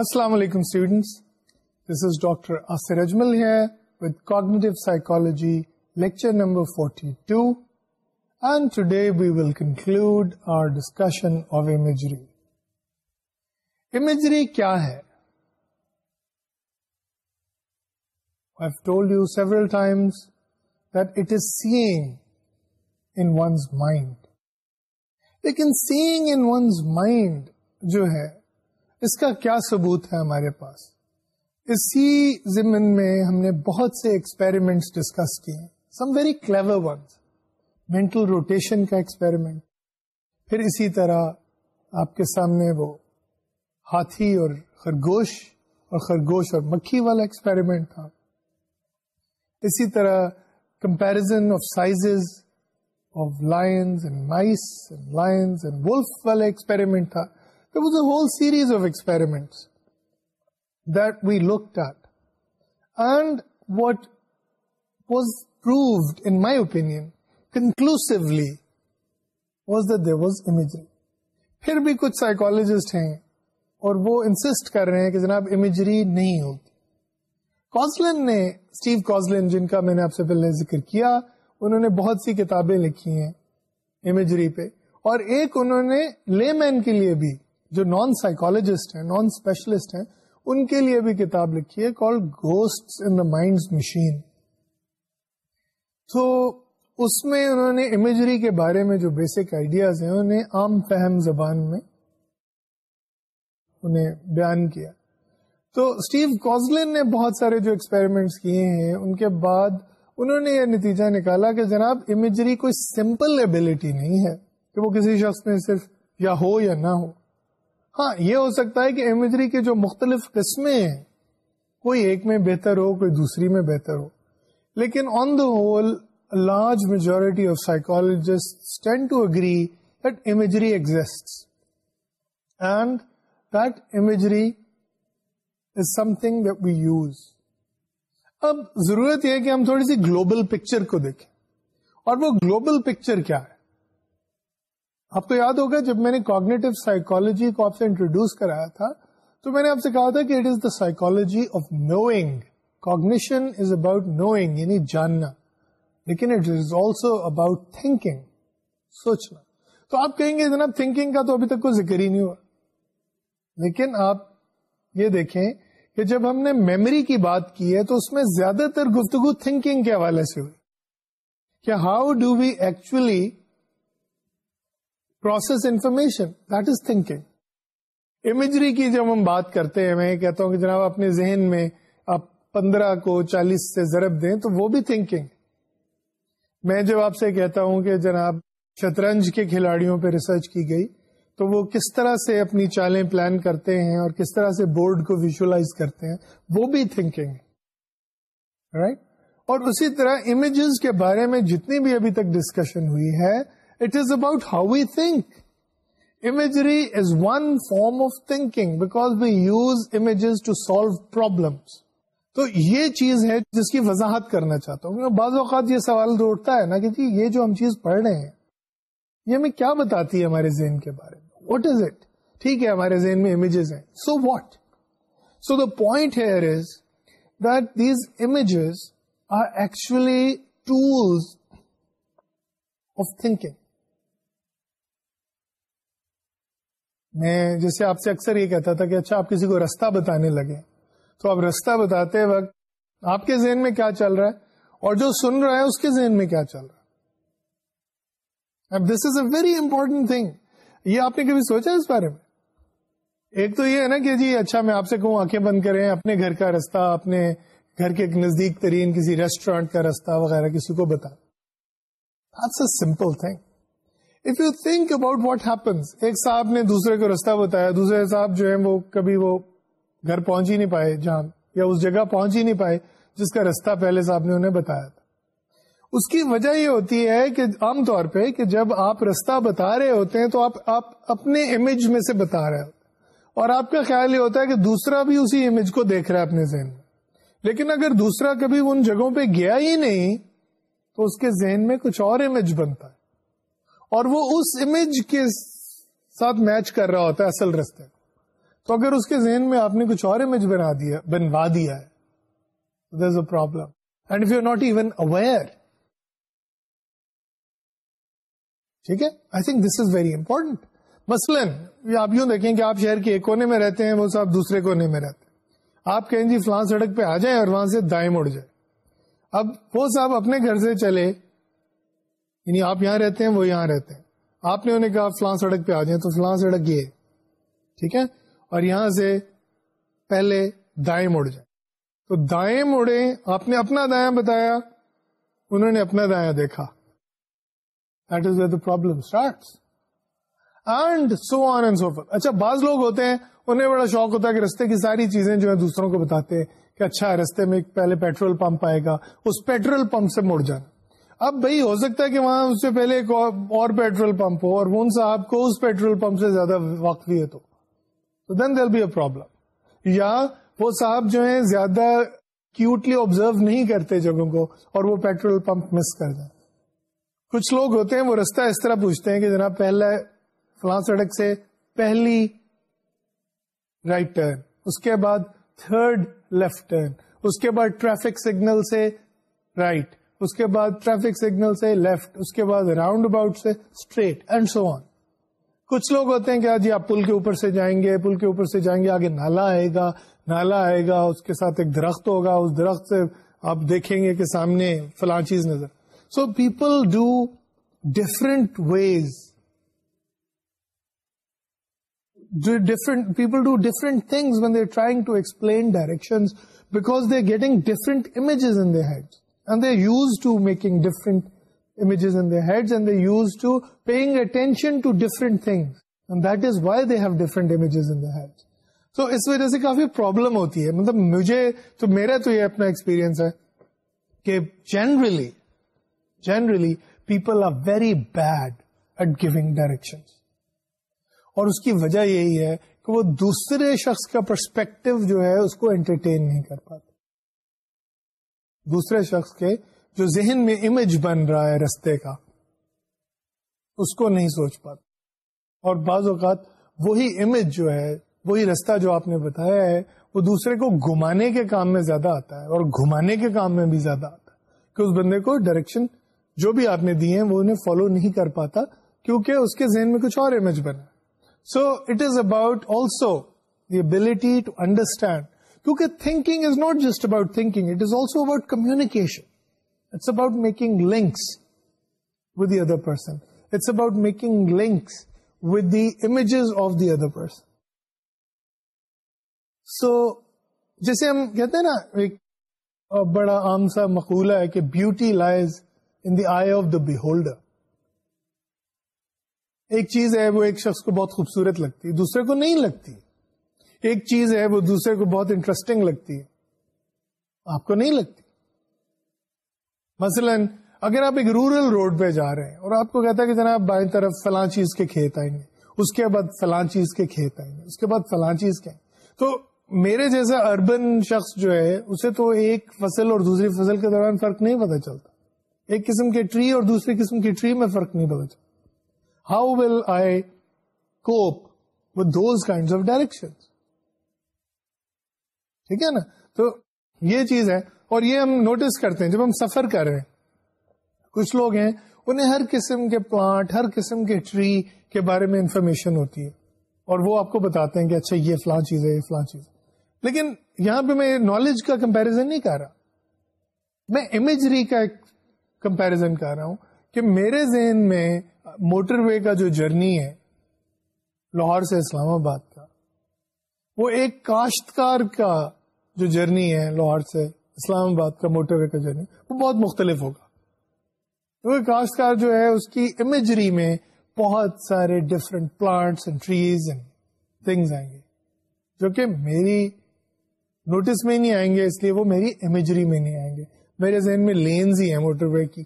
السلام علیکم students this is doctor Asir Ajmal ہے seeing in one's mind جو ہے اس کا کیا ثبوت ہے ہمارے پاس اسی زمین میں ہم نے بہت سے ایکسپیریمنٹ ڈسکس کیے ہیں some very clever mental rotation کا ایکسپیریمنٹ پھر اسی طرح آپ کے سامنے وہ ہاتھی اور خرگوش اور خرگوش اور مکھی والا ایکسپیریمنٹ تھا اسی طرح کمپیرزن آف سائز والا ایکسپیریمنٹ تھا whole series of opinion we look that was was imagery پھر بھی کچھ سائیکولوجسٹ ہیں اور وہ انسسٹ کر رہے ہیں کہ جناب امیجری نہیں ہوتی کوزلن نے اسٹیو کوزلن جن کا میں نے آپ سے پہلے ذکر کیا انہوں نے بہت سی کتابیں لکھی ہیں امیجری پہ اور ایک انہوں نے لے مین کے لیے بھی جو نان سائیکولوجسٹ ہیں نان اسپیشلسٹ ہیں ان کے لیے بھی کتاب لکھی ہے call ghost in the mind machine تو اس میں انہوں نے امیجری کے بارے میں جو بیسک آئیڈیاز ہیں انہیں عام فہم زبان میں انہیں بیان کیا تو اسٹیو کوزلن نے بہت سارے جو ایکسپیریمنٹس کیے ہیں ان کے بعد انہوں نے یہ نتیجہ نکالا کہ جناب امیجری کوئی سمپل ایبلٹی نہیں ہے کہ وہ کسی شخص میں صرف یا ہو یا نہ ہو ہاں یہ ہو سکتا ہے کہ امیجری کے جو مختلف قسمیں ہیں کوئی ایک میں بہتر ہو کوئی دوسری میں بہتر ہو لیکن on the whole large majority of psychologist to agree that imagery exists and that imagery is something we use اب ضرورت یہ ہے کہ ہم تھوڑی سی گلوبل پکچر کو دیکھیں اور وہ گلوبل پکچر کیا ہے آپ کو یاد ہوگا جب میں نے کوگنیٹو سائیکولوجی کو آپ سے انٹروڈیوس کرایا تھا تو میں نے آپ سے کہا تھا کہ it is the psychology of knowing cognition is about knowing یعنی جاننا لیکن it is also about thinking سوچنا تو آپ کہیں گے جناب تھنکنگ کا تو ابھی تک کوئی ذکر ہی نہیں ہوا لیکن آپ یہ دیکھیں کہ جب ہم نے میموری کی بات کی ہے تو اس میں زیادہ تر گفتگو تھنکنگ کے حوالے سے ہوئی کہ how do we actually process information that is thinking imagery کی جب ہم بات کرتے ہیں میں کہتا ہوں کہ جناب اپنے ذہن میں آپ پندرہ کو چالیس سے ضرب دیں تو وہ بھی تھنکنگ میں جب آپ سے کہتا ہوں کہ جناب شطرنج کے کھلاڑیوں پہ ریسرچ کی گئی تو وہ کس طرح سے اپنی چالیں پلان کرتے ہیں اور کس طرح سے بورڈ کو ویژلائز کرتے ہیں وہ بھی تھنکنگ رائٹ right? اور اسی طرح امیجز کے بارے میں جتنی بھی ابھی تک ڈسکشن ہوئی ہے it is about how we think imagery is one form of thinking because we use images to solve problems. تو یہ چیز ہے جس کی وضاحت کرنا چاہتا ہوں بعض اوقات یہ سوال اٹھتا ہے نا کہ جی یہ جو ہم چیز پڑھ رہے ہیں یہ ہمیں کیا بتاتی ہے ہمارے ذہن کے بارے میں واٹ از اٹ ٹھیک ہے ہمارے ذہن میں امیجز ہیں so what so the point here is that these images are actually tools of thinking میں جیسے آپ سے اکثر یہ کہتا تھا کہ اچھا آپ کسی کو رستہ بتانے لگے تو آپ راستہ بتاتے وقت آپ کے ذہن میں کیا چل رہا ہے اور جو سن رہا ہے اس کے ذہن میں کیا چل رہا ہے this is a very important thing یہ آپ نے کبھی سوچا اس بارے میں ایک تو یہ ہے نا کہ جی اچھا میں آپ سے کہوں آنکھیں بند کریں اپنے گھر کا رستہ اپنے گھر کے نزدیک ترین کسی ریسٹورینٹ کا رستہ وغیرہ کسی کو بتا simple thing if you think about what happens ایک صاحب نے دوسرے کو رستہ بتایا دوسرے صاحب جو ہے وہ کبھی وہ گھر پہنچ ہی نہیں پائے جہاں یا اس جگہ پہنچ ہی نہیں پائے جس کا رستہ پہلے صاحب نے انہیں بتایا تھا اس کی وجہ یہ ہوتی ہے کہ عام طور پہ کہ جب آپ رستہ بتا رہے ہوتے ہیں تو آپ آپ اپنے امیج میں سے بتا رہے ہوتے اور آپ کا خیال یہ ہوتا ہے کہ دوسرا بھی اسی امیج کو دیکھ رہا ہے اپنے ذہن میں لیکن اگر دوسرا کبھی ان جگہوں پہ گیا ہی نہیں تو اس کے ذہن میں کچھ اور امیج بنتا ہے اور وہ اس امیج کے ساتھ میچ کر رہا ہوتا ہے اصل رستے تو اگر اس کے ذہن میں آپ نے کچھ اور امیج بنا دیا بنوا دیا ہے a problem and you not even aware ٹھیک ہے I think this is very important مثلاً آپ یوں دیکھیں کہ آپ شہر کے ایک کونے میں رہتے ہیں وہ صاحب دوسرے کونے میں رہتے ہیں آپ کہیں جی فلاں سڑک پہ آ جائیں اور وہاں سے دائیں مڑ جائیں اب وہ صاحب اپنے گھر سے چلے یعنی آپ یہاں رہتے ہیں وہ یہاں رہتے ہیں آپ نے انہیں کہا فلاں سڑک پہ آ جائیں تو فلاں سڑک یہ ٹھیک ہے اور یہاں سے پہلے دائیں مڑ جائیں تو دائیں مڑے آپ نے اپنا دایا بتایا انہوں نے اپنا دایا دیکھا that is problem and so on and so far اچھا بعض لوگ ہوتے ہیں انہیں بڑا شوق ہوتا ہے کہ رستے کی ساری چیزیں جو ہے دوسروں کو بتاتے ہیں کہ اچھا رستے میں پہلے پیٹرول پمپ آئے گا اس پیٹرول پمپ سے مڑ جانا اب بھائی ہو سکتا ہے کہ وہاں اس سے پہلے ایک اور پیٹرول پمپ ہو اور ان صاحب کو اس پیٹرول پمپ سے زیادہ واقفیت ہو دین دل بی اے پرابلم یا وہ صاحب جو ہیں زیادہ کیوٹلی آبزرو نہیں کرتے جگہوں کو اور وہ پیٹرول پمپ مس کر جائیں کچھ لوگ ہوتے ہیں وہ رستہ اس طرح پوچھتے ہیں کہ جناب پہلا فلاں سڑک سے پہلی رائٹ ٹرن اس کے بعد تھرڈ لیفٹ ٹرن اس کے بعد ٹریفک سگنل سے رائٹ اس کے بعد ٹریفک سگنل سے لیفٹ اس کے بعد راؤنڈ اباؤٹ سے اسٹریٹ اینڈ سو آن کچھ لوگ ہوتے ہیں کہ آج آپ پل کے اوپر سے جائیں گے پل کے اوپر سے جائیں گے آگے نالا آئے گا نالا آئے گا اس کے ساتھ ایک درخت ہوگا اس درخت سے آپ دیکھیں گے کہ سامنے فلاں چیز نظر so people do different ways different people do different when they trying to explain direction because they getting different images in head and and they used to to different different images images in in their their heads heads paying attention things that is why have so کافی problem ہوتی ہے مطلب تو میرا تو یہ اپنا experience ہے اس کی وجہ یہی ہے کہ وہ دوسرے شخص کا پرسپیکٹو جو ہے اس کو انٹرٹین نہیں کر پاتا دوسرے شخص کے جو ذہن میں امیج بن رہا ہے رستے کا اس کو نہیں سوچ پاتا اور بعض اوقات وہی امیج جو ہے وہی رستہ جو آپ نے بتایا ہے وہ دوسرے کو گھمانے کے کام میں زیادہ آتا ہے اور گھمانے کے کام میں بھی زیادہ آتا ہے کہ اس بندے کو ڈائریکشن جو بھی آپ نے دی ہیں وہ انہیں فالو نہیں کر پاتا کیونکہ اس کے ذہن میں کچھ اور امیج بنا so it is about also the ability to understand کیونکہ thinking is not just about thinking it is also about it's about making links with the other person it's about making links with the images of the other person so جیسے ہم کہتے ہیں نا ایک بڑا عام سا مقولہ ہے کہ beauty lies in the eye of the holder ایک چیز ہے وہ ایک شخص کو بہت خوبصورت لگتی دوسرے کو نہیں لگتی ایک چیز ہے وہ دوسرے کو بہت انٹرسٹنگ لگتی ہے آپ کو نہیں لگتی مثلا اگر آپ ایک رورل روڈ پہ جا رہے ہیں اور آپ کو کہتا ہے کہ جناب بائیں طرف فلاں چیز کے کھیت آئیں گے اس کے بعد فلاں کے کھیت آئیں گے اس کے بعد فلاں تو میرے جیسا اربن شخص جو ہے اسے تو ایک فصل اور دوسری فصل کے دوران فرق نہیں پتا چلتا ایک قسم کے ٹری اور دوسری قسم کی ٹری میں فرق نہیں پتا چلتا how will I cope with those kind of direction ٹھیک ہے نا تو یہ چیز ہے اور یہ ہم نوٹس کرتے ہیں جب ہم سفر کر رہے ہیں کچھ لوگ ہیں انہیں ہر قسم کے پلانٹ ہر قسم کے ٹری کے بارے میں انفارمیشن ہوتی ہے اور وہ آپ کو بتاتے ہیں کہ اچھا یہ فلاں چیز ہے یہ فلاں چیز ہے لیکن یہاں پہ میں نالج کا کمپیرزن نہیں کر رہا میں امیجری کا کمپیرزن کر رہا ہوں کہ میرے ذہن میں موٹر وے کا جو جرنی ہے لاہور سے اسلام آباد کا وہ ایک کاشتکار کا جو جرنی ہے لاہور سے اسلام آباد کا موٹر وے کا جرنی وہ بہت مختلف ہوگا کیونکہ جو ہے اس کی امیجری میں بہت سارے پلانٹس اینڈ اینڈ ٹریز آئیں گے جو کہ میری نوٹس میں نہیں آئیں گے اس لیے وہ میری امیجری میں نہیں آئیں گے میرے ذہن میں لینز ہی ہیں موٹر وے کی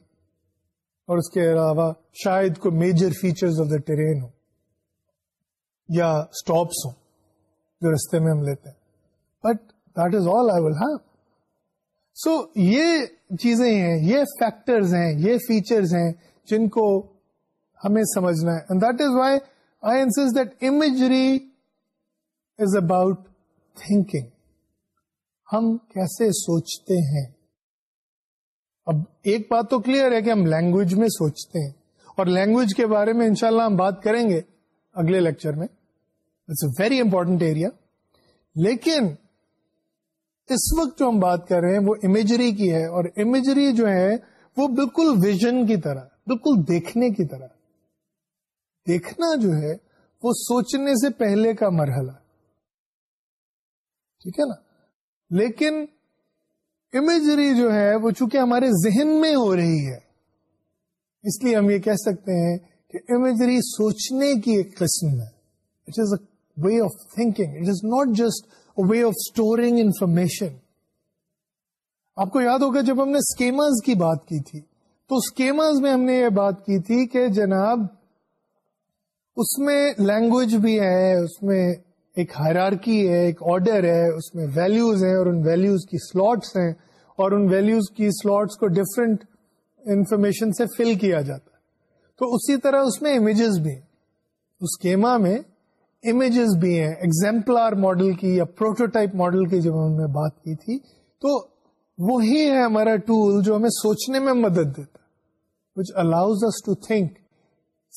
اور اس کے علاوہ شاید کوئی میجر فیچر ٹرین ہو یا اسٹاپس ہوں جو رستے میں ہم لیتے ہیں but that is all I will have so یہ چیزیں ہیں یہ فیکٹرز ہیں یہ فیچرز ہیں جن کو ہمیں سمجھنا ہے and that that is is why I insist imagery about thinking ہم کیسے سوچتے ہیں اب ایک بات تو کلیئر ہے کہ ہم لینگویج میں سوچتے ہیں اور لینگویج کے بارے میں انشاءاللہ ہم بات کریں گے اگلے لیکچر میں it's a very important area لیکن اس وقت جو ہم بات کر رہے ہیں وہ امیجری کی ہے اور امیجری جو ہے وہ بالکل ویژن کی طرح بالکل دیکھنے کی طرح دیکھنا جو ہے وہ سوچنے سے پہلے کا مرحلہ ٹھیک ہے نا لیکن امیجری جو ہے وہ چونکہ ہمارے ذہن میں ہو رہی ہے اس لیے ہم یہ کہہ سکتے ہیں کہ امیجری سوچنے کی ایک قسم ہے it is a way of thinking it is not just way of storing information آپ کو یاد ہوگا جب ہم نے اسکیمرز کی بات کی تھی تو اسکیمرز میں ہم نے یہ بات کی تھی کہ جناب اس میں لینگویج بھی ہے اس میں ایک حیرارکی ہے ایک آرڈر ہے اس میں ویلوز ہیں اور ان ویلوز کی سلوٹس ہیں اور ان ویلوز کی سلاٹس کو ڈفرینٹ انفارمیشن سے فل کیا جاتا ہے تو اسی طرح اس میں امیجز بھی اسکیما میں امیجز بھی ہیں اگزامپلر ماڈل کی یا پروٹوٹائپ ماڈل کی جب ہم نے بات کی تھی تو وہی ہے ہمارا ٹول جو ہمیں سوچنے میں مدد دیتا which allows us to think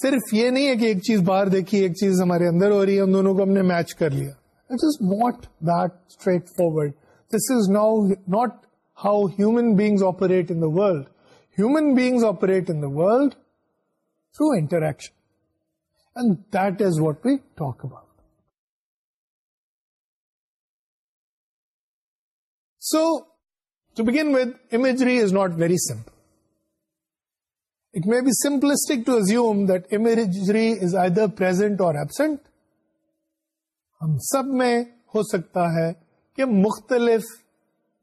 صرف یہ نہیں ہے کہ ایک چیز باہر دیکھی ایک چیز ہمارے اندر ہو رہی ہے ان دونوں کو ہم نے میچ کر لیا it is straightforward this is now not how human beings operate in the world human beings operate in the world through interaction think about so to begin with imagery is not very simple it may be simplistic to assume imagery is either present or absent ہم سب میں ہو سکتا ہے کہ مختلف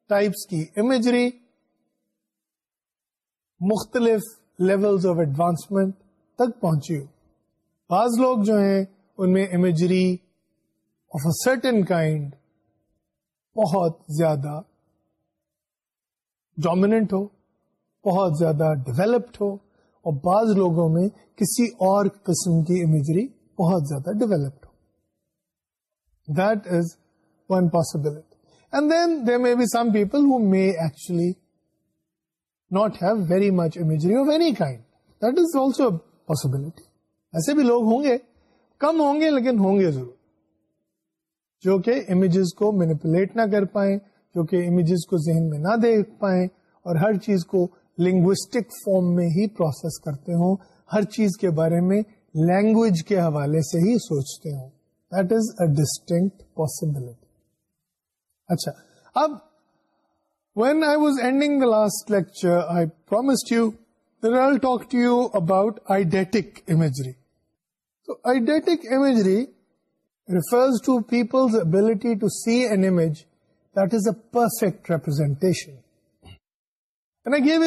types کی imagery مختلف لیولز آف ایڈوانسمنٹ تک پہنچی ہو بعض لوگ جو ہیں ان میں imagery of a certain kind بہت زیادہ ڈومیننٹ ہو بہت زیادہ ڈیولپڈ ہو اور بعض لوگوں میں کسی اور قسم کی امیجری بہت زیادہ developed who that is one possibility and then they may be some people who may actually not have very much imagery of any kind that is also possibility ایسے بھی لوگ ہوں گے کم ہوں گے لیکن ہوں گے ضرور جو کہ امیجز کو مینپولیٹ نہ کر پائیں جو کہ امیجز کو ذہن میں نہ دیکھ پائیں اور ہر چیز کو لنگوسٹک فارم میں ہی پروسیس کرتے ہوں ہر چیز کے بارے میں لینگویج کے حوالے سے ہی سوچتے ہوں that is a distinct possibility اچھا اب when I was ending the last lecture I promised you I talk to you about eidetic آئیڈکری refers to people's ability to see image this perfect representation room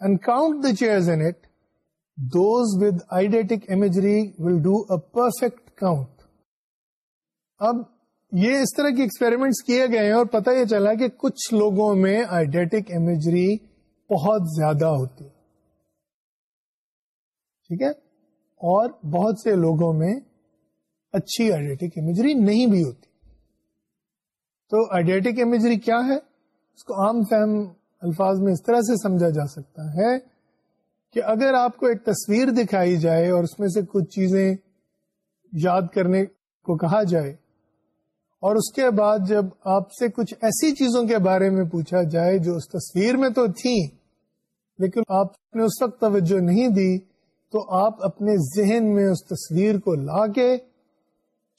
and count the chair will do perfect count اب یہ اس طرح کے experiments کیے گئے ہیں اور پتہ یہ چلا کہ کچھ لوگوں میں آئیڈیٹک امیجری بہت زیادہ ہوتی ہے ٹھیک ہے اور بہت سے لوگوں میں اچھی آئیڈیٹک امیجری نہیں بھی ہوتی تو آئیڈیٹک امیجری کیا ہے اس کو عام فہم الفاظ میں اس طرح سے سمجھا جا سکتا ہے کہ اگر آپ کو ایک تصویر دکھائی جائے اور اس میں سے کچھ چیزیں یاد کرنے کو کہا جائے اور اس کے بعد جب آپ سے کچھ ایسی چیزوں کے بارے میں پوچھا جائے جو اس تصویر میں تو تھیں لیکن آپ نے اس وقت توجہ نہیں دی تو آپ اپنے ذہن میں اس تصویر کو لا کے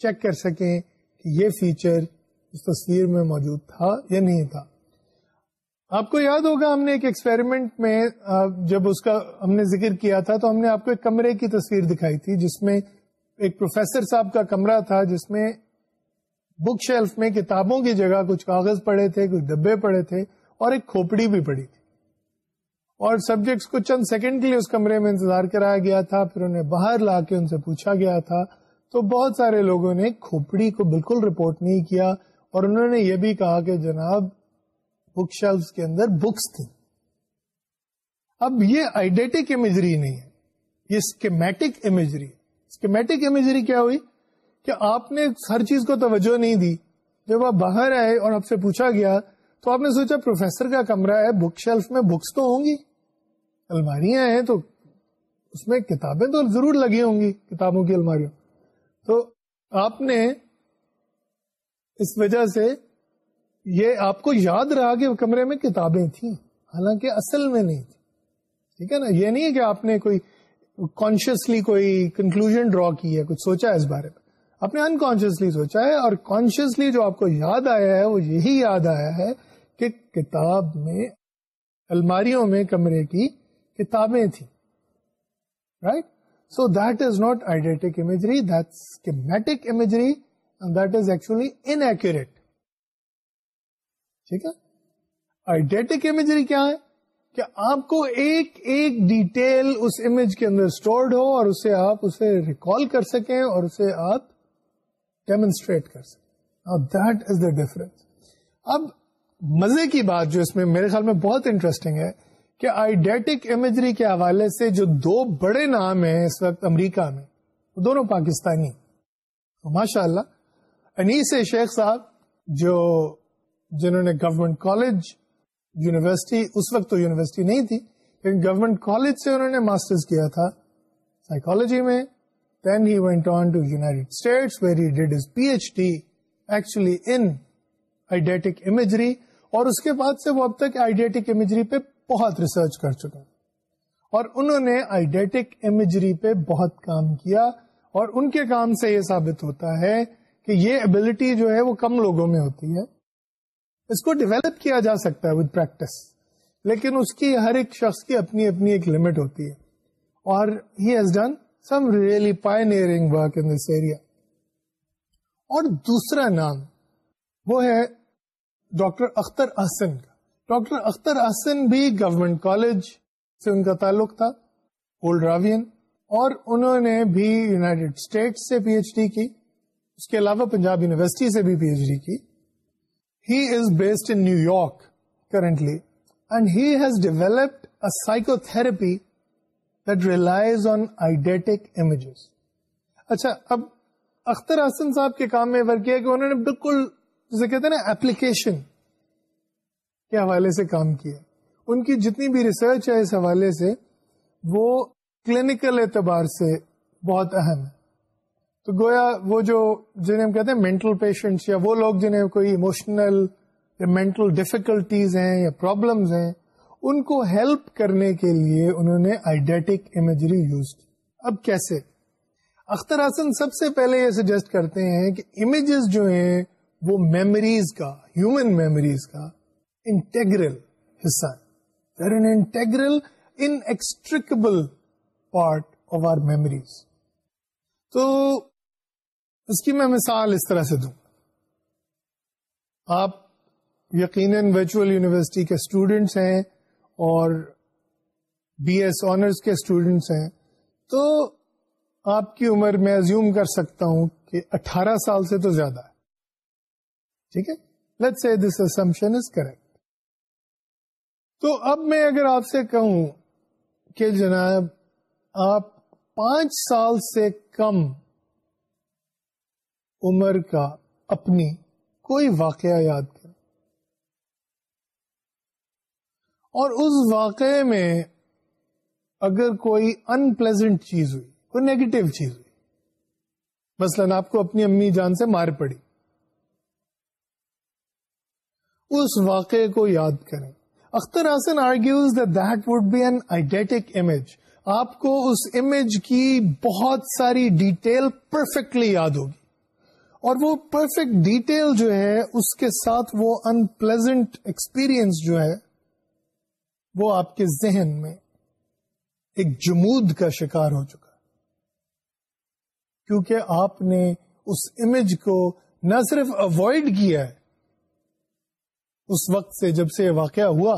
چیک کر سکیں کہ یہ فیچر اس تصویر میں موجود تھا یا نہیں تھا آپ کو یاد ہوگا ہم نے ایک ایکسپیریمنٹ میں جب اس کا ہم نے ذکر کیا تھا تو ہم نے آپ کو ایک کمرے کی تصویر دکھائی تھی جس میں ایک پروفیسر صاحب کا کمرہ تھا جس میں بک شیلف میں کتابوں کی جگہ کچھ کاغذ پڑے تھے کچھ ڈبے پڑے تھے اور ایک کھوپڑی بھی پڑی تھی اور سبجیکٹس کو چند سیکنڈ کے لیے اس کمرے میں انتظار کرایا گیا تھا پھر انہیں باہر لا کے ان سے پوچھا گیا تھا تو بہت سارے لوگوں نے کھوپڑی کو بالکل رپورٹ نہیں کیا اور انہوں نے یہ بھی کہا کہ جناب بک شیلف کے اندر بکس تھی اب یہ آئیڈیٹک امیجری نہیں ہے یہ اسکیمیٹک امیجری اسکیمیٹک امیجری کیا ہوئی کہ آپ نے ہر چیز کو توجہ نہیں دی جب آپ باہر آئے اور آپ سے پوچھا گیا تو آپ نے سوچا پروفیسر کا کمرہ ہے بک شیلف میں بکس تو ہوں گی الماریاں ہیں تو اس میں کتابیں تو ضرور لگی ہوں گی کتابوں کی الماریوں تو آپ نے اس وجہ سے یہ آپ کو یاد رہا کہ کمرے میں کتابیں تھیں حالانکہ اصل میں نہیں تھی ٹھیک ہے نا یہ نہیں ہے کہ آپ نے کوئی کانشیسلی کوئی کنکلوژ ڈرا کی ہے کچھ سوچا ہے اس بارے میں آپ نے انکانشیسلی سوچا ہے اور کانشیسلی جو آپ کو یاد آیا ہے وہ یہی یاد آیا ہے کہ کتاب میں الماریوں میں کمرے کی کتابیں تھیں right so that is not eidetic imagery that schematic imagery that is actually inaccurate ٹھیک ہے آئیڈیٹک امیجری کیا ہے کہ آپ کو ایک ایک ڈیٹیل اس امیج کے اندر اسٹورڈ ہو اور اسے آپ اسے ریکال کر سکیں اور اسے آپ ڈیمونسٹریٹ کر سکتے ڈفرنس اب مزے کی بات جو اس میں میرے خیال میں بہت انٹرسٹنگ ہے کہ آئیڈیٹک امیجری کے حوالے سے جو دو بڑے نام ہیں اس وقت امریکہ میں وہ دونوں پاکستانی ماشاء اللہ انیس شیخ صاحب جو جنہوں نے گورنمنٹ کالج یونیورسٹی اس وقت تو یونیورسٹی نہیں تھی لیکن گورنمنٹ کالج سے انہوں نے ماسٹرز کیا تھا سائیکالوجی میں then he went on to United States where he did his PhD actually in eidetic imagery اور اس کے بعد سے وہ اب تک eidetic imagery پہ بہت ریسرچ کر چکا اور انہوں نے eidetic imagery پہ بہت کام کیا اور ان کے کام سے یہ ثابت ہوتا ہے کہ یہ ability جو ہے وہ کم لوگوں میں ہوتی ہے اس کو ڈیولپ کیا جا سکتا ہے وتھ پریکٹس لیکن اس کی ہر ایک شخص کی اپنی اپنی ایک لمٹ ہوتی ہے اور has done some really work in this area اور دوسرا نام وہ ہے ڈاکٹر اختر احسن کا ڈاکٹر اختر احسن بھی گورمنٹ کالج سے ان کا تعلق تھا اولڈ راوین اور انہوں نے بھی یوناٹیڈ اسٹیٹ سے پی ایچ ڈی کی اس کے علاوہ پنجاب یونیورسٹی سے بھی پی ایچ ڈی کی he is based in New York currently and has developed a psychotherapy that relies on eidetic images. اچھا اب اختر حسن صاحب کے کام میں ورک کیا کہ انہوں نے بالکل جسے کہتے ہیں نا اپلیکیشن کے حوالے سے کام کیا ان کی جتنی بھی ریسرچ ہے اس حوالے سے وہ کلینکل اعتبار سے بہت اہم ہے تو گویا وہ جو جنہیں ہم کہتے ہیں مینٹل پیشنٹس یا وہ لوگ جنہیں کوئی ایموشنل یا مینٹل ڈیفیکلٹیز ہیں یا پرابلمز ہیں ان کو ہیلپ کرنے کے لیے انہوں نے آئیڈیٹک امیجری یوز کی اب کیسے اختر حسن سب سے پہلے یہ سجیسٹ کرتے ہیں کہ امیجز جو ہیں وہ میموریز کا ہیومن میموریز کا انٹیگرل حصہ ہے integral inextricable part of our memories تو اس کی میں مثال اس طرح سے دوں آپ یقیناً ورچوئل یونیورسٹی کے اسٹوڈینٹس ہیں اور بی ایس آنرس کے اسٹوڈینٹس ہیں تو آپ کی عمر میں زیوم کر سکتا ہوں کہ اٹھارہ سال سے تو زیادہ ہے ٹھیک ہے let see this assumption is correct تو اب میں اگر آپ سے کہوں کہ جناب آپ پانچ سال سے کم عمر کا اپنی کوئی واقعہ یاد اور اس واقعے میں اگر کوئی ان پلیزنٹ چیز ہوئی کوئی نیگیٹو چیز ہوئی مثلا آپ کو اپنی امی جان سے مار پڑی اس واقعے کو یاد کریں Akhtar Hasan argues the an eidetic image آپ کو اس امیج کی بہت ساری ڈیٹیل پرفیکٹلی یاد ہوگی اور وہ پرفیکٹ ڈیٹیل جو ہے اس کے ساتھ وہ ان پلیزنٹ ایکسپیرئنس جو ہے وہ آپ کے ذہن میں ایک جمود کا شکار ہو چکا کیونکہ آپ نے اس امیج کو نہ صرف اوائڈ کیا ہے اس وقت سے جب سے یہ واقعہ ہوا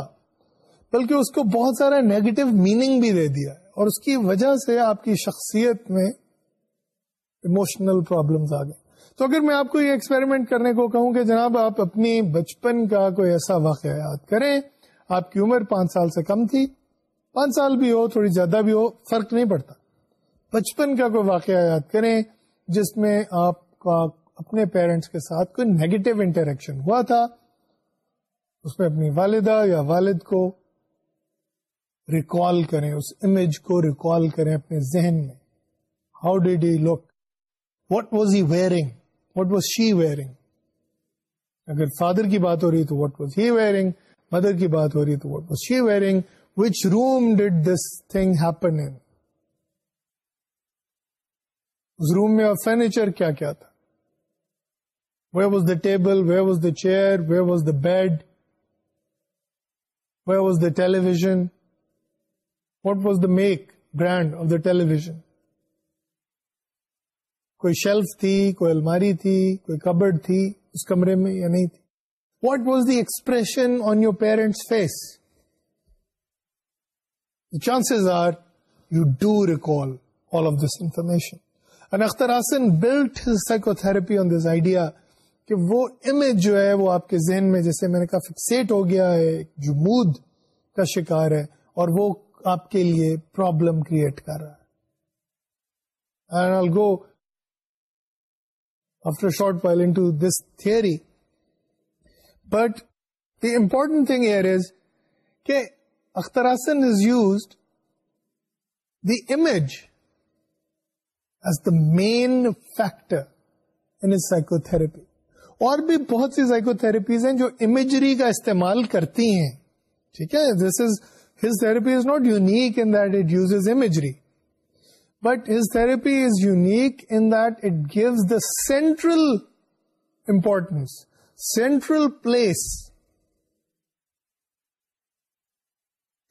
بلکہ اس کو بہت سارا نیگیٹو میننگ بھی دے دیا اور اس کی وجہ سے آپ کی شخصیت میں اموشنل پرابلمز آ گئے تو اگر میں آپ کو یہ ایکسپیریمنٹ کرنے کو کہوں کہ جناب آپ اپنی بچپن کا کوئی ایسا واقعہ یاد کریں آپ کی عمر پانچ سال سے کم تھی پانچ سال بھی ہو تھوڑی زیادہ بھی ہو فرق نہیں پڑتا بچپن کا کوئی واقعہ یاد کریں جس میں آپ کا اپنے پیرنٹس کے ساتھ کوئی نیگیٹو انٹریکشن ہوا تھا اس میں اپنی والدہ یا والد کو ریکال کریں اس امیج کو ریکال کریں اپنے ذہن میں how did he look what was he wearing what was she wearing اگر فادر کی بات ہو رہی تو what was he wearing mother کی بات ہو رہی تو she wearing which room this thing happen in room میں فرنیچر کیا کیا تھا where was the table was the chair where was the bed where was the television what was the make brand of the television کوئی shelf تھی کوئی الماری تھی کوئی کبڈ تھی اس کمرے میں یا نہیں تھی what was the expression on your parents you are you do recall all of this information extraction built psychotherapy on this idea کہ وہ امیج جو ہے وہ آپ کے ذہن میں جیسے میں نے کہا فکسیٹ ہو گیا ہے جو مود کا شکار ہے اور وہ آپ کے لیے پرابلم کریٹ کر رہا ہے short this but the important thing here is کہ اختراسن is used the image as the main factor in psychotherapy اور بھی بہت سی سائیکو تھراپیز ہیں جو امیجری کا استعمال کرتی ہیں ٹھیک ہے this is his therapy is not unique in that it uses imagery but his therapy is unique in that it gives the central importance central place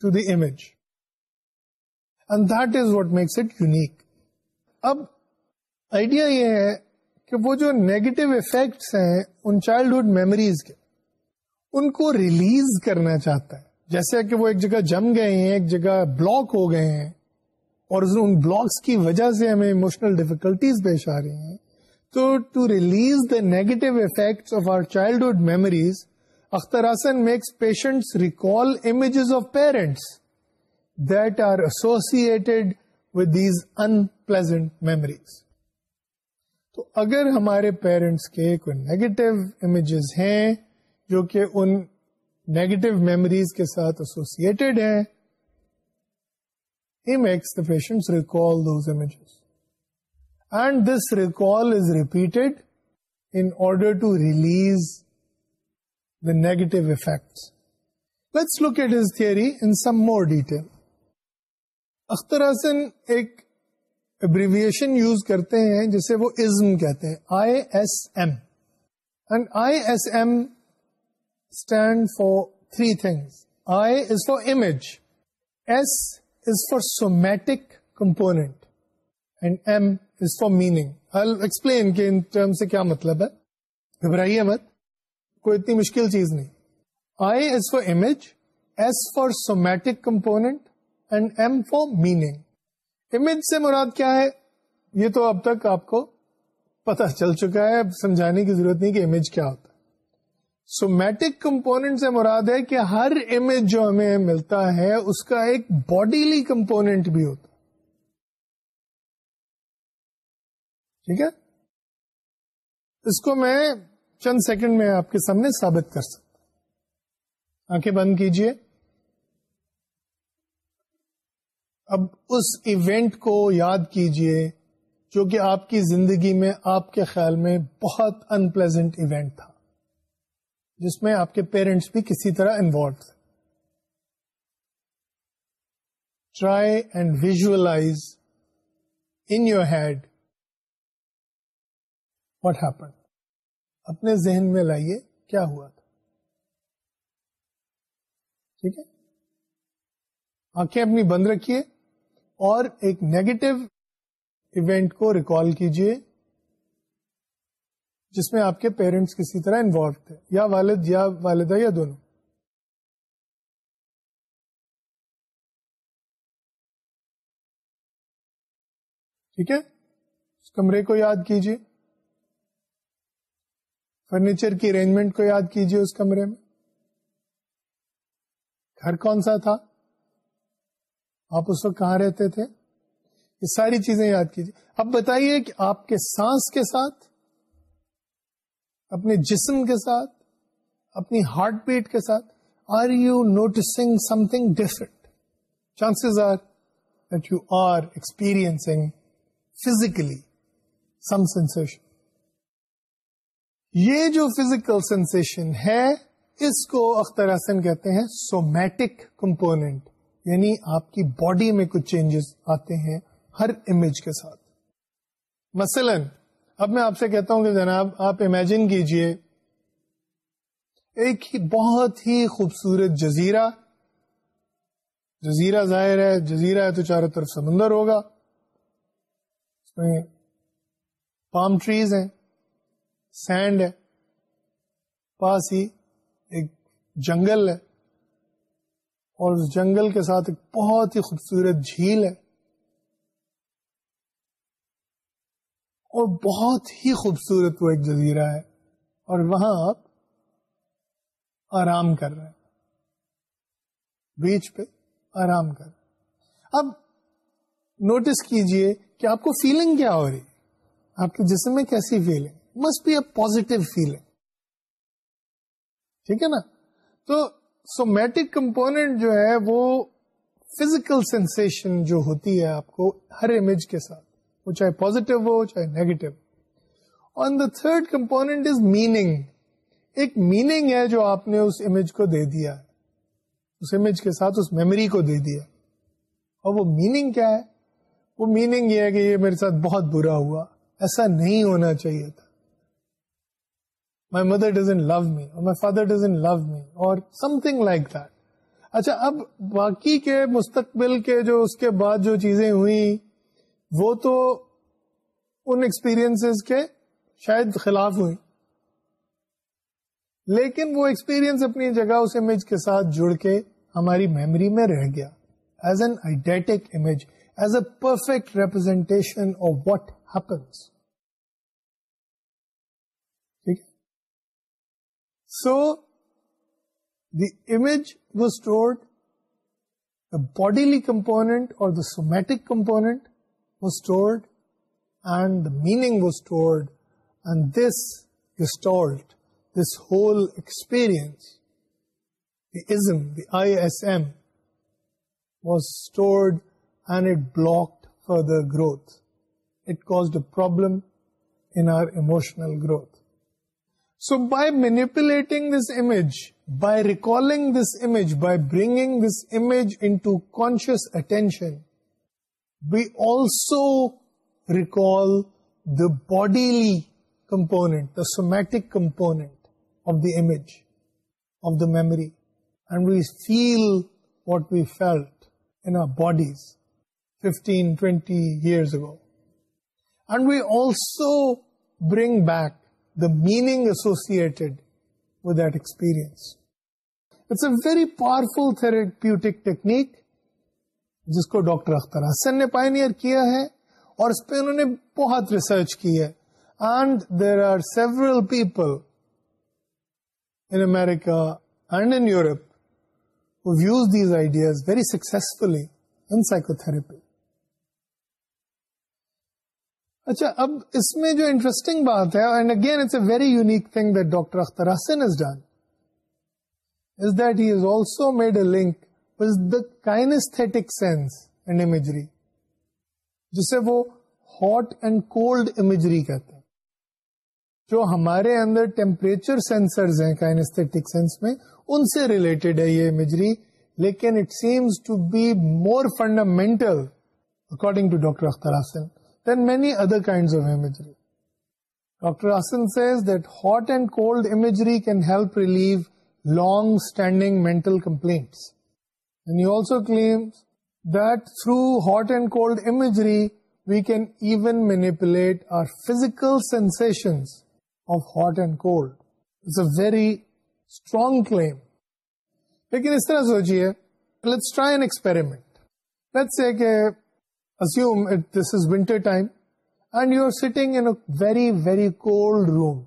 to the image what makes it unique اب idea یہ ہے کہ وہ جو negative effects ہیں ان childhood memories کے ان کو ریلیز کرنا چاہتا ہے جیسے کہ وہ ایک جگہ جم گئے ہیں ایک جگہ بلاک ہو گئے ہیں اور ان بلاکس کی وجہ سے ہمیں اموشنل ڈیفیکلٹیز پیش آ رہی ہیں تو to release the negative effects of our childhood memories Akhtar Hasan makes patients recall images of parents that are associated with these unpleasant memories تو اگر ہمارے پیرنٹس کے کوئی نیگیٹو امیجز ہیں جو کہ ان نیگیٹو میموریز کے ساتھ ایسوسیڈ ہیں he makes the patients recall those images and this recall is repeated in order to release the negative effects look at three in some more detail Akhtar Hasan ایک abbreviation use کرتے ہیں جسے وہ ازم کہتے ہیں I S M and I S M stand for three things I is for image S is for somatic component and M is for meaning explain کہ ان term سے کیا مطلب ہے گھبرائیے مت کوئی اتنی مشکل چیز نہیں I is for image S for somatic component and M for meaning image سے مراد کیا ہے یہ تو اب تک آپ کو پتا چل چکا ہے سمجھانے کی ضرورت نہیں کہ امیج کیا ہوتا سومیٹک کمپونیٹ سے مراد ہے کہ ہر امیج جو ہمیں ملتا ہے اس کا ایک باڈیلی کمپونیٹ بھی ہوتا ہے ٹھیک ہے اس کو میں چند سیکنڈ میں آپ کے سامنے ثابت کر سکتا ہوں بند کیجئے اب اس ایونٹ کو یاد کیجئے جو کہ آپ کی زندگی میں آپ کے خیال میں بہت انپلیزنٹ ایونٹ تھا جس میں آپ کے پیرنٹس بھی کسی طرح انوالو تھے try and visualise in your head what happen اپنے ذہن میں لائیے کیا ہوا تھا ٹھیک ہے آنکھیں اپنی بند رکھیے اور ایک نیگیٹو ایونٹ کو ریکال کیجیے جس میں آپ کے پیرنٹس کسی طرح انوالو تھے یا والد یا والدہ یا دونوں ٹھیک ہے اس کمرے کو یاد کیجیے فرنیچر کی ارینجمنٹ کو یاد کیجیے اس کمرے میں گھر کون سا تھا آپ اس وقت کہاں رہتے تھے یہ ساری چیزیں یاد کیجیے اب بتائیے کہ آپ کے سانس کے ساتھ اپنے جسم کے ساتھ اپنی ہارٹ بیٹ کے ساتھ are you noticing something different chances are that you are experiencing physically some sensation یہ جو فزیکل سینسیشن ہے اس کو اختر حسن کہتے ہیں سومیٹک کمپوننٹ یعنی آپ کی باڈی میں کچھ چینجز آتے ہیں ہر امیج کے ساتھ مثلا اب میں آپ سے کہتا ہوں کہ جناب آپ امیجن کیجئے ایک ہی بہت ہی خوبصورت جزیرہ جزیرہ ظاہر ہے جزیرہ ہے تو چاروں طرف سمندر ہوگا اس میں پام ٹریز ہیں سینڈ ہے پاس ہی ایک جنگل ہے اور اس جنگل کے ساتھ ایک بہت ہی خوبصورت جھیل ہے اور بہت ہی خوبصورت وہ ایک جزیرہ ہے اور وہاں آپ آرام کر رہے ہیں بیچ پہ آرام کر رہے اب نوٹس کیجئے کہ آپ کو فیلنگ کیا ہو رہی ہے آپ کے جسم میں کیسی feeling must be a positive feeling ٹھیک ہے نا تو سومیٹک کمپونیٹ جو ہے وہ فزیکل سینسیشن جو ہوتی ہے آپ کو ہر امیج کے ساتھ وہ چاہے پوزیٹو ہو چاہے negative the third component is meaning ایک میننگ ہے جو آپ نے اس امیج کو دے دیا اس امیج کے ساتھ اس میموری کو دے دیا اور وہ میننگ کیا ہے وہ میننگ یہ ہے کہ یہ میرے ساتھ بہت برا ہوا ایسا نہیں ہونا چاہیے تھا اچھا اب باقی کے مستقبل کے جو اس کے بعد جو چیزیں ہوئی وہ تو ان ایکسپیرئنس کے شاید خلاف ہوئی لیکن وہ ایکسپیرینس اپنی جگہ اس امیج کے ساتھ جڑ کے ہماری میموری میں رہ گیا as an eidetic image as a perfect representation of what happens So, the image was stored, the bodily component or the somatic component was stored, and the meaning was stored, and this gestalt, this whole experience, the ism, the ISM, was stored, and it blocked further growth. It caused a problem in our emotional growth. So by manipulating this image, by recalling this image, by bringing this image into conscious attention, we also recall the bodily component, the somatic component of the image, of the memory. And we feel what we felt in our bodies 15, 20 years ago. And we also bring back the meaning associated with that experience. It's a very powerful therapeutic technique جس کو doctor Akhtar حسن نے pioneer کیا ہے اور اس پہ انہوں نے بہت ریسرچ کی ہے and there are several people in America and in Europe who use these ideas very successfully in psychotherapy اچھا اب اس میں جو انٹرسٹنگ بات ہے and again it's a very unique thing that doctor Akhtar Hasan is is done that also made a link the sense and imagery جسے وہ hot and cold imagery کہتے ہیں جو ہمارے اندر ٹیمپریچر سینسرز ہیں کائنسٹک سینس میں ان سے ریلیٹڈ ہے یہ امیجری لیکن it seems to be more fundamental according to doctor Akhtar Hasan many other کائنڈری doctor very strong claim لیکن اس طرح سے ہو جیے assume it, this is winter time and you are sitting in a very very cold room.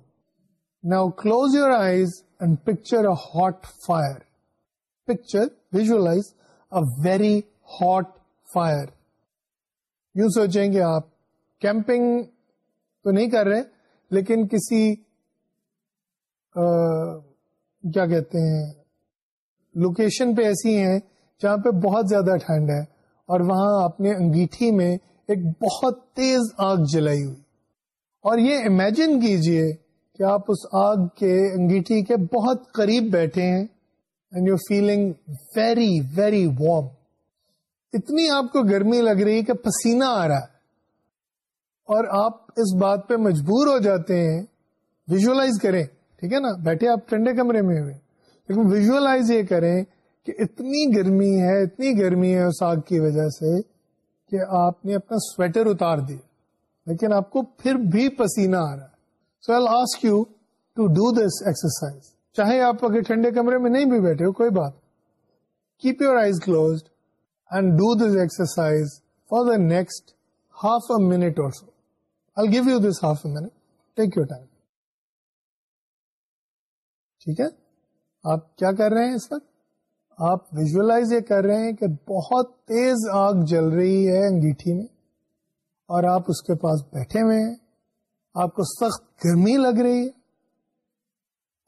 Now close your eyes and picture a hot fire. Picture, visualize a very hot fire. You searching up camping تو نہیں کر رہے لیکن کسی کیا کہتے ہیں location پہ ایسی ہیں جہاں پہ بہت زیادہ ٹھنڈ ہے اور وہاں آپ نے انگیٹھی میں ایک بہت تیز آگ جلائی ہوئی اور یہ امیجن کیجئے کہ آپ اس آگ کے انگیٹھی کے بہت قریب بیٹھے ہیں and you feeling very very warm اتنی آپ کو گرمی لگ رہی کہ پسینہ آ رہا ہے اور آپ اس بات پہ مجبور ہو جاتے ہیں ویژلائز کریں ٹھیک ہے نا بیٹھے آپ ٹھنڈے کمرے میں ہوئے لیکن ویژلائز یہ کریں کہ اتنی گرمی ہے اتنی گرمی ہے اس آگ کی وجہ سے کہ آپ نے اپنا سویٹر اتار دیا لیکن آپ کو پھر بھی پسینہ آ رہا ہے so I ask you to do this exercise چاہے آپ اگر ٹھنڈے کمرے میں نہیں بھی بیٹھے ہو کوئی بات keep your eyes closed and do this exercise for the next half a minute اور so I give you this half a minute take your time ٹھیک ہے آپ کیا کر رہے ہیں اس وقت آپ ویژلائز یہ کر رہے ہیں کہ بہت تیز آگ جل رہی ہے انگیٹھی میں اور آپ اس کے پاس بیٹھے ہوئے ہیں آپ کو سخت گرمی لگ رہی ہے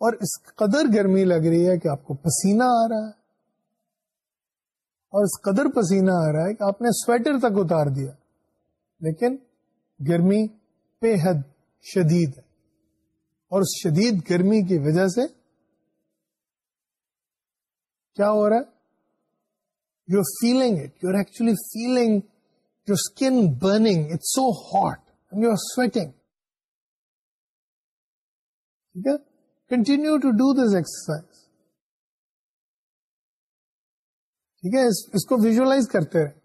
اور اس قدر گرمی لگ رہی ہے کہ آپ کو پسینہ آ رہا ہے اور اس قدر پسینہ آ رہا ہے کہ آپ نے سویٹر تک اتار دیا لیکن گرمی بے حد شدید ہے اور اس شدید گرمی کی وجہ سے کیا ہو رہا ہے are feeling it you are actually feeling your skin burning it so hot and you sweating ٹھیک ہے continue to do this exercise ٹھیک ہے اس کو ویژلائز کرتے رہے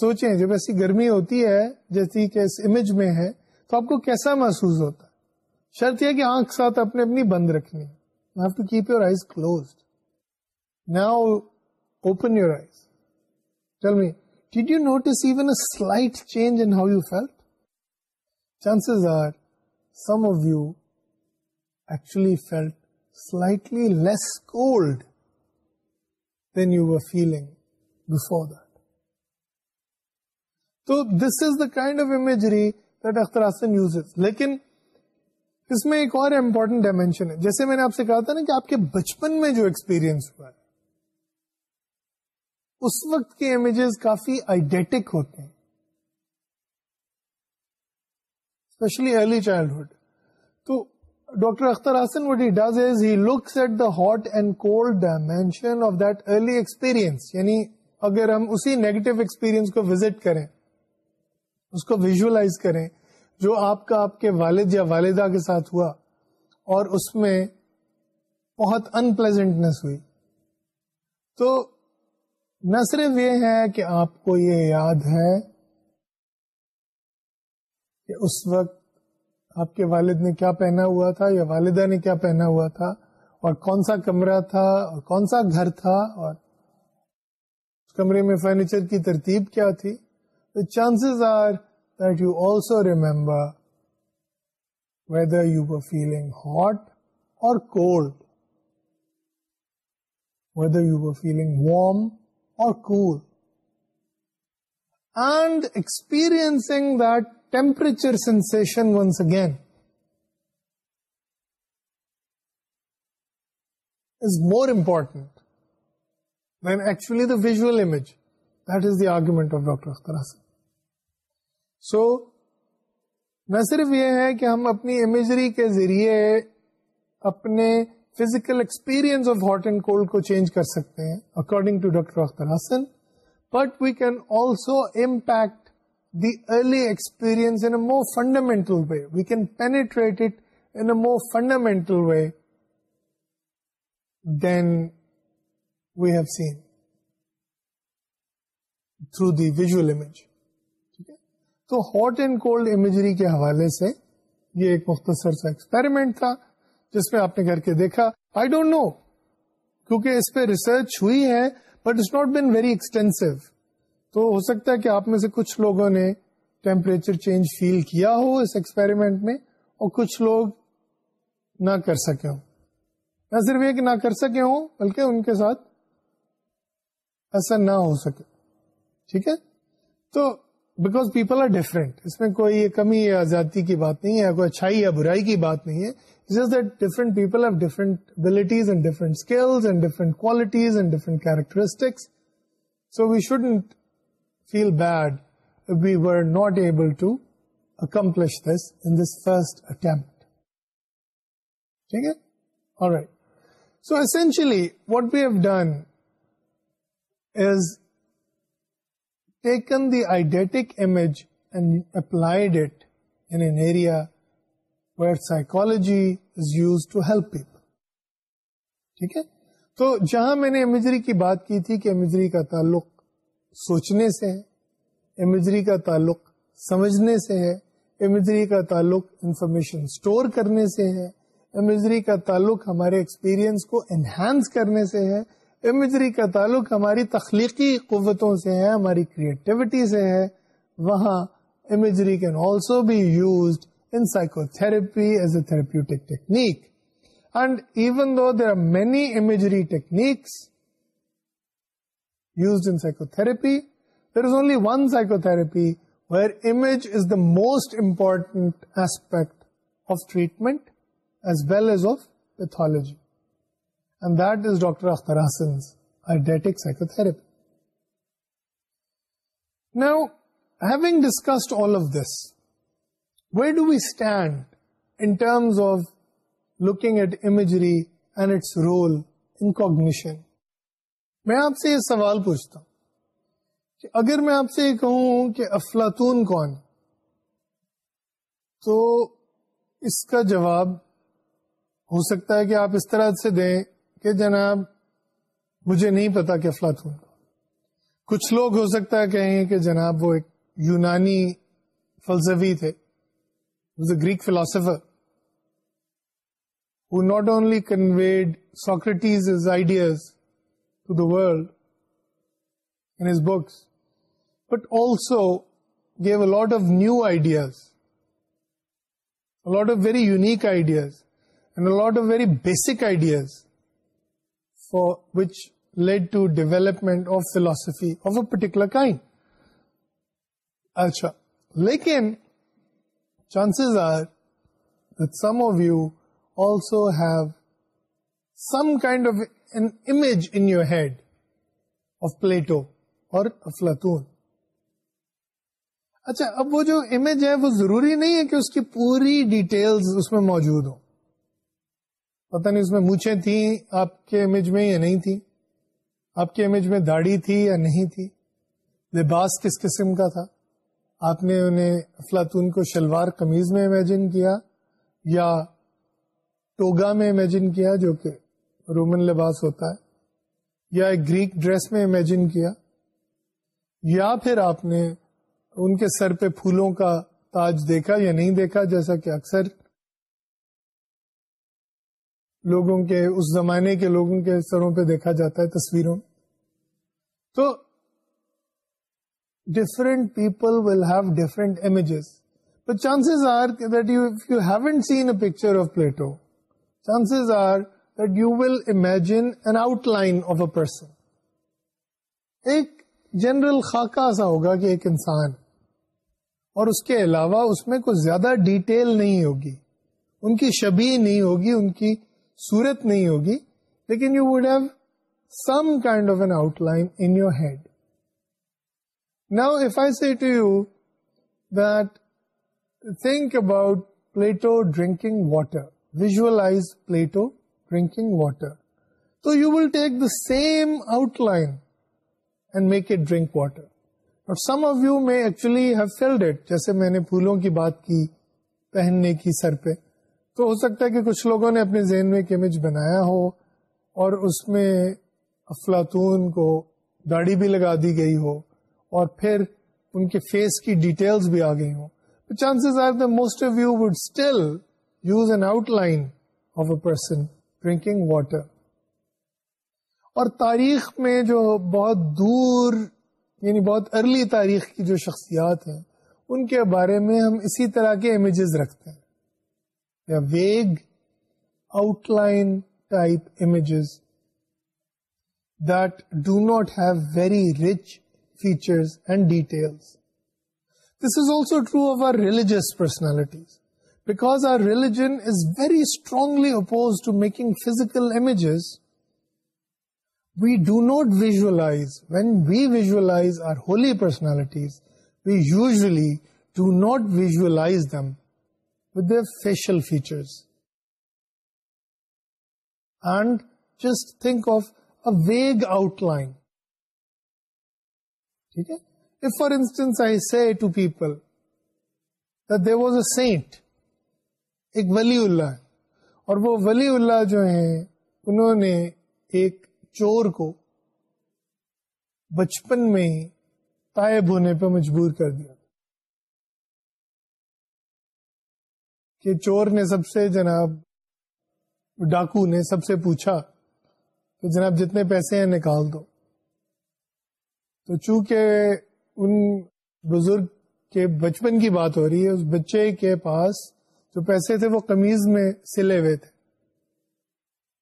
سوچیں جب ایسی گرمی ہوتی ہے جیسی کہ اس امیج میں ہے تو آپ کو کیسا محسوس ہوتا ہے شرط یہ کہ آنکھ ساتھ اپنے اپنی بند رکھنی کیپ یور آئیز کلوزڈ نا اوپن یور آئیز چل میں did you notice even a slight change in how you felt chances are some of you actually felt slightly less cold than you feeling before this is the kind of imagery اختراسن use is لیکن اس میں ایک اور important dimension ہے جیسے میں نے آپ سے کہا تھا نا کہ آپ کے بچپن میں جو ایکسپیریئنس ہوا ہے اس وقت کے امیجز کافی آئیڈیٹک ہوتے ہیں اسپیشلی ارلی چائلڈہڈ تو doctor Akhtar what he he does is looks at the hot and cold dimension of that early experience یعنی اگر ہم اسی نیگیٹو ایکسپیرئنس کو وزٹ کریں اس کو ویژلائز کریں جو آپ کا آپ کے والد یا والدہ کے ساتھ ہوا اور اس میں بہت ان پلیزنٹنس ہوئی تو نہ صرف یہ ہے کہ آپ کو یہ یاد ہے کہ اس وقت آپ کے والد نے کیا پہنا ہوا تھا یا والدہ نے کیا پہنا ہوا تھا اور کون سا کمرہ تھا اور کون سا گھر تھا اور اس کمرے میں فرنیچر کی ترتیب کیا تھی تو chances are that you also remember whether you were feeling hot اور cold whether you were feeling warm cool and experiencing دیچرشن once again is more important when actually the visual image that is the argument of doctor Akhtar Hasan so نہ صرف یہ ہے کہ ہم اپنی imagery کے ذریعے اپنے physical experience of hot and cold کو چینج کر سکتے ہیں according to doctor Akhtar Hasan but we can also impact the early experience in more fundamental way we can penetrate it in more fundamental way than we have seen through the visual image ٹھیک تو hot and cold imagery کے حوالے سے یہ ایک مختصر سا experiment تھا جس میں آپ نے کر کے دیکھا آئی ڈونٹ نو کیونکہ اس پہ ریسرچ ہوئی ہے but it's not been very extensive تو ہو سکتا ہے کہ آپ میں سے کچھ لوگوں نے ٹیمپریچر چینج فیل کیا ہو اس ایکسپیریمنٹ میں اور کچھ لوگ نہ کر سکے ہوں نہ صرف ایک نہ کر سکے ہوں بلکہ ان کے ساتھ ایسا نہ ہو سکے ٹھیک ہے تو بیکوز پیپل آر ڈفرینٹ اس میں کوئی کمی یا آزادی کی بات نہیں ہے کوئی اچھائی یا برائی کی بات نہیں ہے so we should feel bad we accomplished so essentially what we've done taken the eidetic image applied psychology is used to help people ٹھیک ہے تو جہاں میں نے امیجری کی بات کی تھی کہ امیجری کا تعلق سوچنے سے ہے امیجری کا تعلق سمجھنے سے ہے امیجری کا تعلق انفارمیشن اسٹور کرنے سے ہے امیجری کا تعلق ہمارے ایکسپیرئنس کو انہینس کرنے سے ہے امیجری کا تعلق ہماری تخلیقی قوتوں سے ہے ہماری کریٹیوٹی سے ہے وہاں imagery can also be used in psychotherapy as a therapeutic technique. And even though there are many imagery techniques used in psychotherapy, there is only one psychotherapy where image is the most important aspect of treatment as well as of pathology. And that is Dr. Akhtar Hasan's eidetic psychotherapy. Now, having discussed all of this, we stand in terms of looking at imagery and its role in cognition میں آپ سے یہ سوال پوچھتا ہوں کہ اگر میں آپ سے یہ کہوں کہ افلاطون کون تو اس کا جواب ہو سکتا ہے کہ آپ اس طرح سے دیں کہ جناب مجھے نہیں پتا کہ افلاطون کچھ لوگ ہو سکتا ہے کہیں کہ جناب وہ ایک یونانی فلسفی تھے Greek philosopher not only conveyed Socrates to داڈ بکسو gave out of new ideas very unique ideas very basic ideas for which lead to development of philosophy of اےکولر کا چانس آر دف you also had of image in your head of Plato اور اچھا اب وہ جو image ہے وہ ضروری نہیں ہے کہ اس کی پوری ڈیٹیلز اس میں موجود ہوں پتا نہیں اس میں مونچے تھیں آپ کے امیج میں یا نہیں تھی آپ کے امیج میں داڑھی تھی یا نہیں تھی لباس کس قسم کا تھا آپ نے انہیں افلاطون کو شلوار قمیض میں امیجن کیا یا ٹوگا میں امیجن کیا جو کہ رومن لباس ہوتا ہے یا ایک گریک ڈریس میں امیجن کیا یا پھر آپ نے ان کے سر پہ پھولوں کا تاج دیکھا یا نہیں دیکھا جیسا کہ اکثر لوگوں کے اس زمانے کے لوگوں کے سروں پہ دیکھا جاتا ہے تصویروں تو different people will have different images but chances are that you you the picture of Plato chances are that you will imagine an outline person ایک جنرل خاکہ سا ہوگا کہ ایک انسان اور اس کے علاوہ اس میں کوئی زیادہ ڈیٹیل نہیں ہوگی ان کی شبی نہیں ہوگی ان کی صورت نہیں ہوگی لیکن you would have some kind of an outline in your head نا سیٹو that think about Plato drinking water ویژائز Plato drinking water تو you will take the same outline and make it drink water اور some of you میں نے پھولوں کی بات کی پہننے کی سر پہ تو ہو سکتا ہے کہ کچھ لوگوں نے اپنے ذہن میں ایک امیج بنایا ہو اور اس میں افلاطون کو داڑھی بھی لگا دی گئی ہو اور پھر ان کے فیس کی ڈیٹیلز بھی آ گئی ہوں chances are the most of you would still use an outline of a person drinking water اور تاریخ میں جو بہت دور یعنی بہت ارلی تاریخ کی جو شخصیات ہیں ان کے بارے میں ہم اسی طرح کے امیجز رکھتے ہیں یا vague outline type images that do not have very rich features, and details. This is also true of our religious personalities, because our religion is very strongly opposed to making physical images. We do not visualize. When we visualize our holy personalities, we usually do not visualize them with their facial features. And just think of a vague outline. ٹھیک ہے instance I say to people Wali Allah اور وہ ولی اللہ جو ہیں انہوں نے ایک چور کو بچپن میں تائب ہونے پہ مجبور کر دیا کہ چور نے سب سے جناب ڈاکو نے سب سے پوچھا کہ جناب جتنے پیسے ہیں نکال دو تو چونکہ ان بزرگ کے بچپن کی بات ہو رہی ہے اس بچے کے پاس جو پیسے تھے وہ قمیض میں سلے ہوئے تھے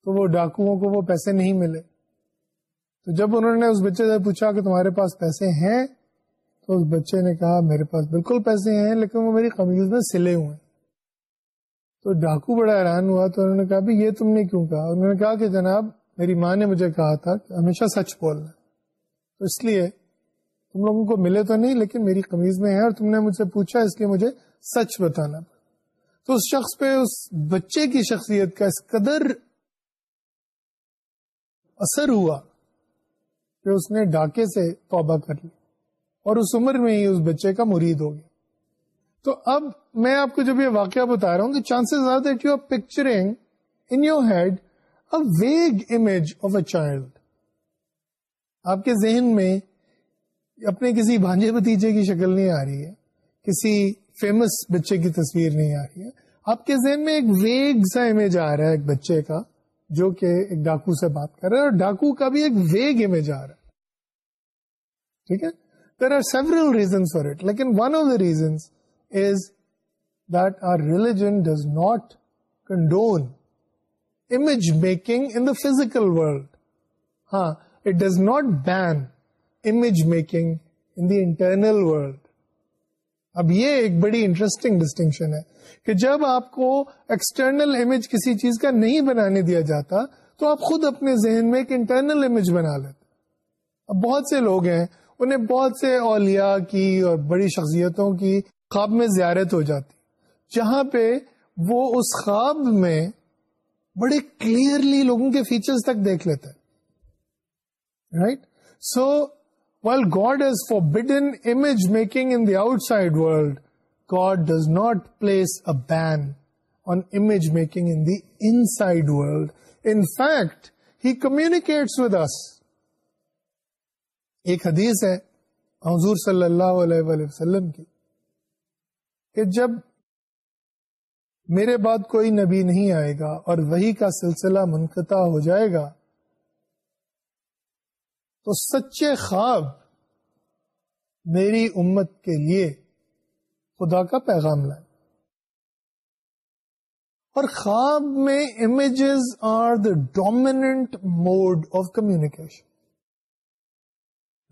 تو وہ ڈاکو کو وہ پیسے نہیں ملے تو جب انہوں نے اس بچے سے پوچھا کہ تمہارے پاس پیسے ہیں تو اس بچے نے کہا میرے پاس بالکل پیسے ہیں لیکن وہ میری قمیض میں سلے ہوئے تو ڈاکو بڑا حیران ہوا تو انہوں نے کہا بھی یہ تم نے کیوں کہا انہوں نے کہا کہ جناب میری ماں نے مجھے کہا تھا کہ ہمیشہ سچ بولنا تو اس لیے تم لوگوں کو ملے تو نہیں لیکن میری قمیض میں ہے اور تم نے مجھ سے پوچھا اس لیے مجھے سچ بتانا تو اس شخص پہ اس بچے کی شخصیت کا اس اس قدر اثر ہوا کہ نے ڈاکے سے توبہ کر لی اور اس عمر میں ہی اس بچے کا مرید ہو گیا تو اب میں آپ کو جب یہ واقعہ بتا رہا ہوں کہ chances are that you are picturing in your head vague image of a child آپ کے ذہن میں اپنے کسی بھانجے بھتیجے کی شکل نہیں آ رہی ہے کسی فیمس بچے کی تصویر نہیں آ رہی ہے آپ کے ذہن میں ایک ویگ سا امیج آ رہا ہے ایک بچے کا جو کہ ایک ڈاکو سے بات کر رہا ہے اور ڈاکو کا بھی ایک ویگ امیج آ رہا ہے ٹھیک ہے there are several reasons for it لیکن one of the reasons is that our religion does not condone image making in the physical world ہاں it does not ban image making in the internal world اب یہ ایک بڑی interesting distinction ہے کہ جب آپ کو ایکسٹرنل امیج کسی چیز کا نہیں بنانے دیا جاتا تو آپ خود اپنے ذہن میں ایک انٹرنل امیج بنا لیتے اب بہت سے لوگ ہیں انہیں بہت سے اولیاء کی اور بڑی شخصیتوں کی خواب میں زیارت ہو جاتی جہاں پہ وہ اس خواب میں بڑے کلیئرلی لوگوں کے فیچرز تک دیکھ لیتا ہے right right? So so, well God is image making in making in outside world God does not place on ban on image making inside world. In fact he communicates with us ایک حدیث ہے حضور صلی اللہ علیہ وسلم کی کہ جب میرے بعد کوئی نبی نہیں آئے گا اور وہی کا سلسلہ منقطع ہو جائے گا تو سچے خواب میری امت کے لیے خدا کا پیغام لائے اور خواب میں images are the dominant mode of communication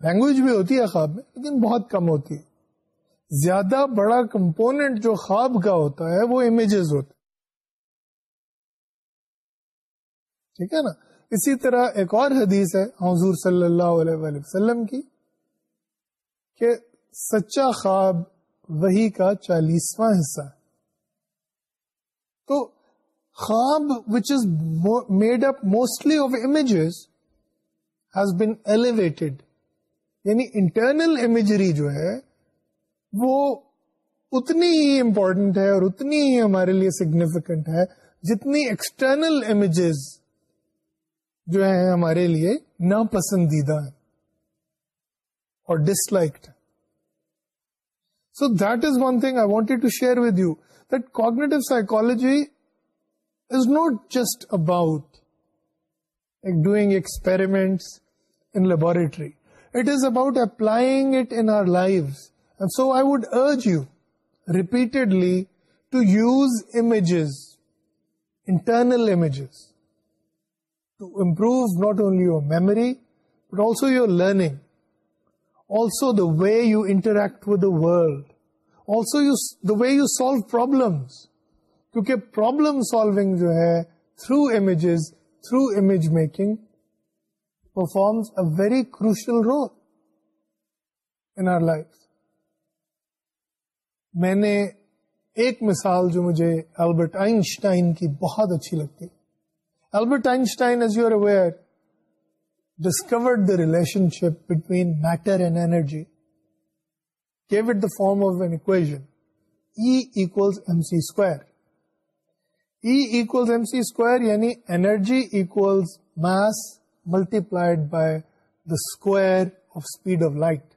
language بھی ہوتی ہے خواب میں لیکن بہت کم ہوتی ہے زیادہ بڑا کمپوننٹ جو خواب کا ہوتا ہے وہ امیجز ہوتا ٹھیک ہے نا اسی طرح ایک اور حدیث ہے حضور صلی اللہ علیہ وآلہ وسلم کی کہ سچا خواب وہی کا چالیسواں حصہ تو خواب which is made up mostly of images has been elevated یعنی انٹرنل امیجری جو ہے وہ اتنی ہی امپورٹنٹ ہے اور اتنی ہی ہمارے لیے سگنیفیکنٹ ہے جتنی ایکسٹرنل امیجز جو ہے ہمارے لیے ناپسندیدہ ہے اور dislike so that is one thing I wanted to share with you that cognitive psychology is not just about doing experiments in laboratory it is about applying it in life and so I would urge you repeatedly to use images internal images only not only your memory but also your learning also the way you interact world. Also also you the way you solve Because کیونکہ problem jo جو ہے through images through image making a very very crucial role in life میں نے ایک مثال جو مجھے Albert Einstein کی بہت اچھی لگتی Albert Einstein, as you are aware, discovered the relationship between matter and energy, gave it the form of an equation, E equals mc square. E equals mc square, yani energy equals mass multiplied by the square of speed of light.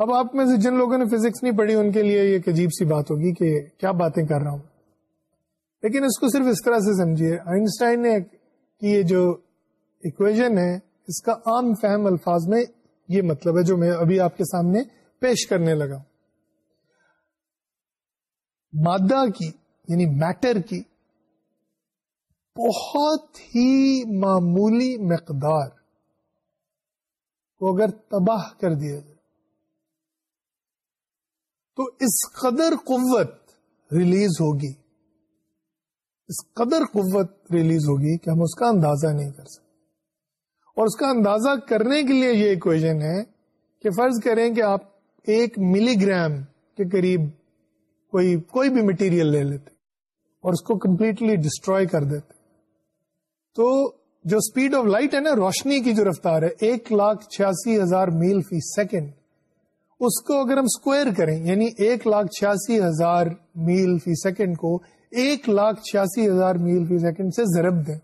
اب آپ میں سے جن لوگوں نے physics نہیں پڑھی ان کے لیے یہ ایک عجیب سی بات ہوگی کہ کیا باتیں کر رہا ہوں لیکن اس کو صرف اس طرح سے سمجھیے آئنسٹائن نے ایک کہ یہ جو اکویژن ہے اس کا عام فہم الفاظ میں یہ مطلب ہے جو میں ابھی آپ کے سامنے پیش کرنے لگا مادہ کی یعنی میٹر کی بہت ہی معمولی مقدار کو اگر تباہ کر دیا جائے تو اس قدر قوت ریلیز ہوگی اس قدر قوت ریلیز ہوگی کہ ہم اس کا اندازہ نہیں کر سکتے اور اس کا اندازہ کرنے کے لیے یہ اکویژن ہے کہ فرض کریں کہ آپ ایک ملی گرام کے قریب کوئی کوئی بھی مٹیریل لے لیتے اور اس کو کمپلیٹلی ڈسٹروائے کر دیتے تو جو اسپیڈ آف لائٹ ہے نا روشنی کی جو رفتار ہے ایک لاکھ چھیاسی ہزار میل فی سیکنڈ اس کو اگر ہم اسکوائر کریں یعنی ایک لاکھ چھیاسی ہزار میل فی سیکنڈ کو ایک لاکھ چھیاسی ہزار میل فی سیکنڈ سے ضرب دیں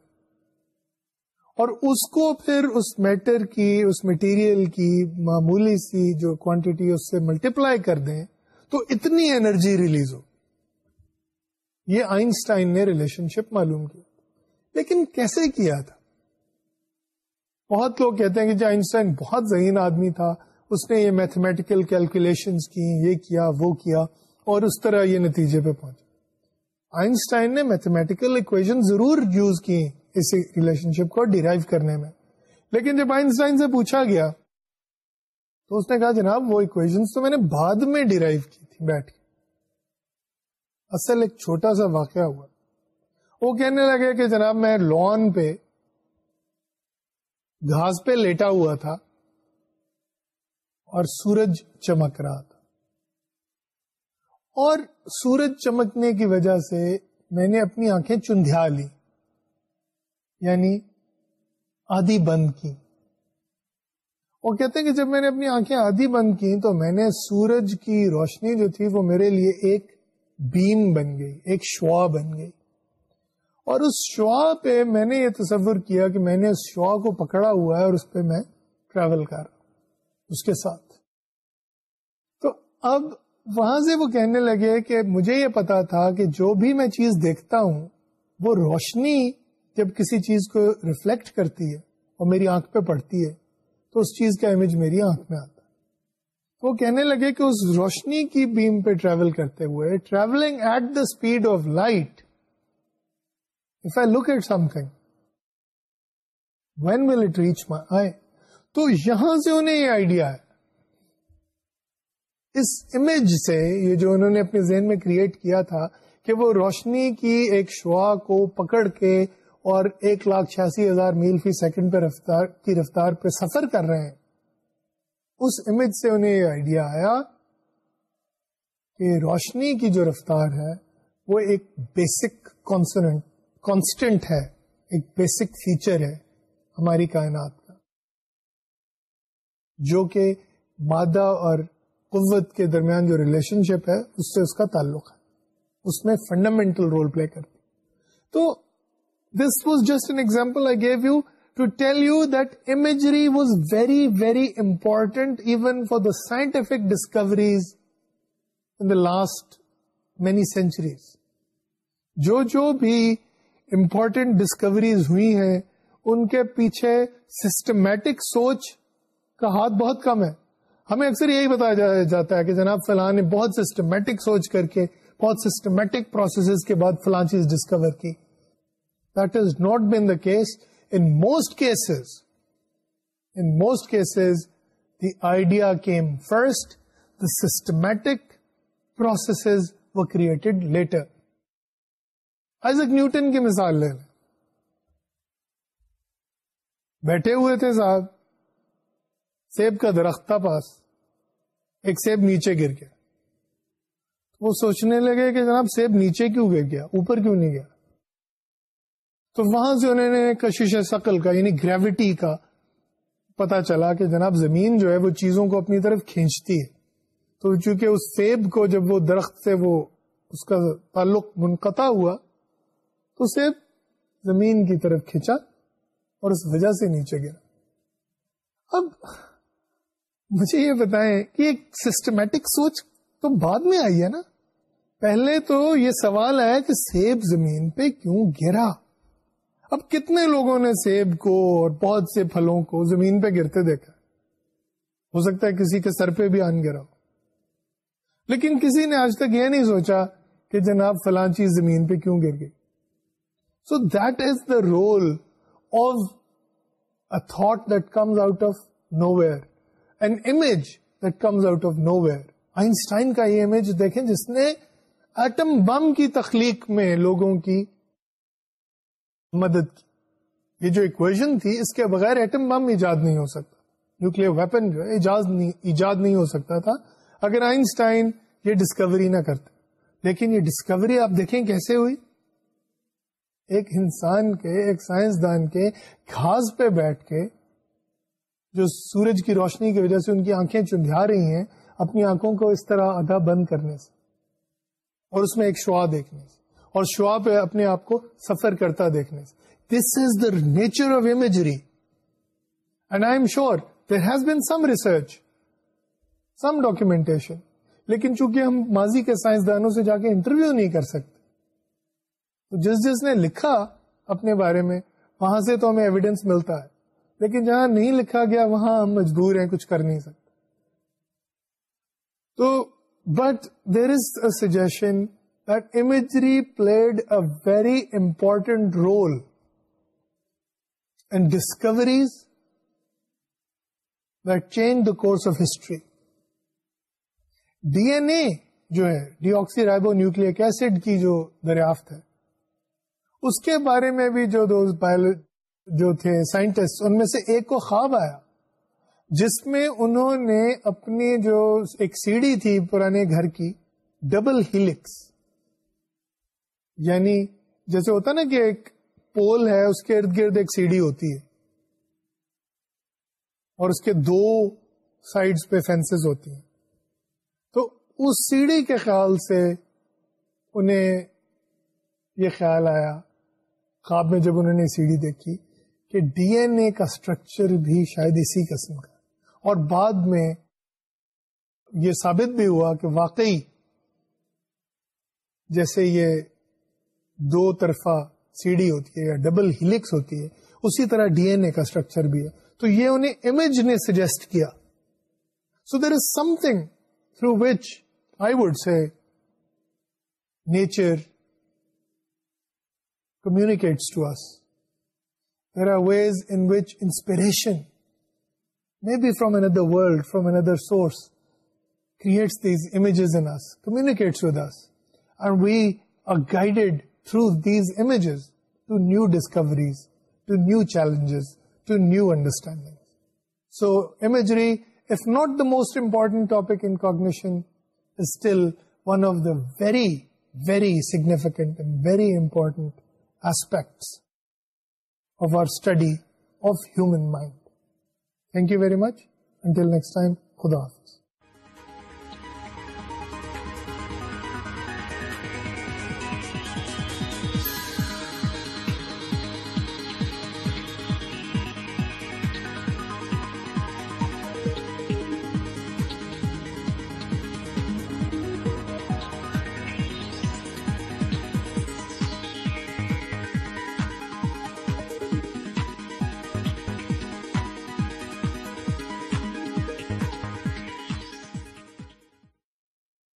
اور اس کو پھر اس میٹر کی اس مٹیریل کی معمولی سی جو کوانٹیٹی اس سے ملٹیپلائی کر دیں تو اتنی انرجی ریلیز ہو یہ آئنسٹائن نے ریلیشن شپ معلوم کیا لیکن کیسے کیا تھا بہت لوگ کہتے ہیں کہ جو جی آئنسٹائن بہت ذہین آدمی تھا اس نے یہ میتھمیٹیکل کیلکولیشن کی یہ کیا وہ کیا اور اس طرح یہ نتیجے پہ پہنچا آئنسٹائن نے میتھمیٹیکل اکویشن ضرور یوز کی اس ریلیشن شپ کو ڈیرائیو کرنے میں لیکن جب آئنسٹائن سے پوچھا گیا تو اس نے کہا جناب وہ اکویشن تو میں میں نے بعد ڈیرائیو کی تھی بیٹھ کے اصل ایک چھوٹا سا واقعہ ہوا وہ کہنے لگے کہ جناب میں لون پہ گھاس پہ لیٹا ہوا تھا اور سورج چمک رہا تھا اور سورج چمکنے کی وجہ سے میں نے اپنی آنکھیں چندیا لی یعنی آدھی بند کی وہ کہتے ہیں کہ جب میں نے اپنی آنکھیں آدھی بند کی تو میں نے سورج کی روشنی جو تھی وہ میرے لیے ایک بیم بن گئی ایک شعا بن گئی اور اس شعا پہ میں نے یہ تصور کیا کہ میں نے اس شعا کو پکڑا ہوا ہے اور اس پہ میں ٹریول کر اس کے ساتھ تو اب وہاں سے وہ کہنے لگے کہ مجھے یہ پتا تھا کہ جو بھی میں چیز دیکھتا ہوں وہ روشنی جب کسی چیز کو ریفلیکٹ کرتی ہے اور میری آنکھ پہ پڑتی ہے تو اس چیز کا امیج میری آنکھ میں آتا وہ کہنے لگے کہ اس روشنی کی بیم پہ ٹریول کرتے ہوئے travelling at the speed of light if I look at something when will it reach my eye تو یہاں سے انہیں یہ آئیڈیا ہے اس امیج سے یہ جو انہوں نے اپنے ذہن میں کریٹ کیا تھا کہ وہ روشنی کی ایک شعا کو پکڑ کے اور ایک لاکھ چھیاسی ہزار میل فی سیکنڈ پہ رفتار کی رفتار پہ سفر کر رہے ہیں اس امیج سے انہیں یہ آئیڈیا آیا کہ روشنی کی جو رفتار ہے وہ ایک بیسک کانسنٹ کانسٹنٹ ہے ایک بیسک فیچر ہے ہماری کائنات کا جو کہ مادہ اور قوت کے درمیان جو ریلیشن شپ ہے اس سے اس کا تعلق ہے اس میں فنڈامینٹل رول پلے کرتی تو this was just an example I gave you to tell you that imagery was very very important even for the scientific discoveries in the last many centuries جو جو بھی امپورٹنٹ ڈسکوریز ہوئی ہیں ان کے پیچھے systematic سوچ کا ہاتھ بہت کم ہے ہمیں اکثر یہی بتایا جاتا ہے کہ جناب فلاں نے بہت سسٹمیٹک سوچ کر کے بہت سسٹمیٹک پروسیسز کے بعد فلاں چیز ڈسکور کی that is not been the case in most cases in most cases the idea came first the systematic processes و کریٹڈ لیٹر ایز اک نیوٹن کی مثال لیں بیٹھے ہوئے تھے صاحب سیب کا درخت تھا پاس ایک سیب نیچے گر گیا وہ سوچنے لگے کہ جناب سیب نیچے کیوں گر گیا اوپر کیوں نہیں گیا تو وہاں سے انہوں نے کشش کا یعنی گریوٹی کا پتا چلا کہ جناب زمین جو ہے وہ چیزوں کو اپنی طرف کھینچتی ہے تو چونکہ اس سیب کو جب وہ درخت سے وہ اس کا تعلق منقطع ہوا تو سیب زمین کی طرف کھینچا اور اس وجہ سے نیچے گیا اب مجھے یہ بتائیں کہ ایک سسٹمیٹک سوچ تو بعد میں آئی ہے نا پہلے تو یہ سوال آیا کہ سیب زمین پہ کیوں گرا اب کتنے لوگوں نے سیب کو اور بہت سے پھلوں کو زمین پہ گرتے دیکھا ہو سکتا ہے کسی کے سر پہ بھی آن گرا ہو لیکن کسی نے آج تک یہ نہیں سوچا کہ جناب فلاں چیز زمین پہ کیوں گر گئی so that is the role of a thought that comes out of nowhere جس نے ایٹم بم کی تخلیق میں لوگوں کی مدد کی یہ جو نہیں ہو سکتا نیوکل ویپن ایجاد نہیں ہو سکتا تھا اگر آئنسٹائن یہ ڈسکوری نہ کرتے لیکن یہ ڈسکوری آپ دیکھیں کیسے ہوئی ایک انسان کے ایک سائنسدان کے گھاس پہ بیٹھ کے جو سورج کی روشنی کی وجہ سے ان کی آنکھیں چندھیا رہی ہیں اپنی آنکھوں کو اس طرح آدھا بند کرنے سے اور اس میں ایک شعا دیکھنے سے اور شعا پہ اپنے آپ کو سفر کرتا دیکھنے سے this is the nature of imagery and I am sure there has been some research some documentation لیکن چونکہ ہم ماضی کے سائنسدانوں سے جا کے انٹرویو نہیں کر سکتے جس جس نے لکھا اپنے بارے میں وہاں سے تو ہمیں ایویڈینس ملتا ہے لیکن جہاں نہیں لکھا گیا وہاں ہم مجبور ہیں کچھ کر نہیں سکتے تو but there is a suggestion that imagery played a very important role and discoveries that change the course of history D N A جو ہے deoxyribonucleic acid کی جو دریافت ہے اس کے بارے میں بھی جو بایولوجی جو تھے سائنٹسٹ ان میں سے ایک کو خواب آیا جس میں انہوں نے اپنی جو ایک سیڑھی تھی پرانے گھر کی ڈبل ہلکس یعنی جیسے ہوتا نا کہ ایک پول ہے اس کے ارد گرد ایک سیڑھی ہوتی ہے اور اس کے دو سائڈز پہ فینسز ہوتی ہیں تو اس سیڑھی کے خیال سے انہیں یہ خیال آیا خواب میں جب انہوں نے سیڑھی دیکھی کہ ڈی این اے کا اسٹرکچر بھی شاید اسی قسم کا اور بعد میں یہ ثابت بھی ہوا کہ واقعی جیسے یہ دو طرفہ سی ڈی ہوتی ہے یا ڈبل ہیلکس ہوتی ہے اسی طرح ڈی این اے کا اسٹرکچر بھی ہے تو یہ انہیں امیج نے سجیسٹ کیا so there is something through which I would nature communicates to us maybe from inner world from other source creates throws to new discoveries to new challenges to new understanding so imagery if not the most important topic in cognition is still one of the very very significant and very important aspects study of human mind thank you very much until next time خدا حافظ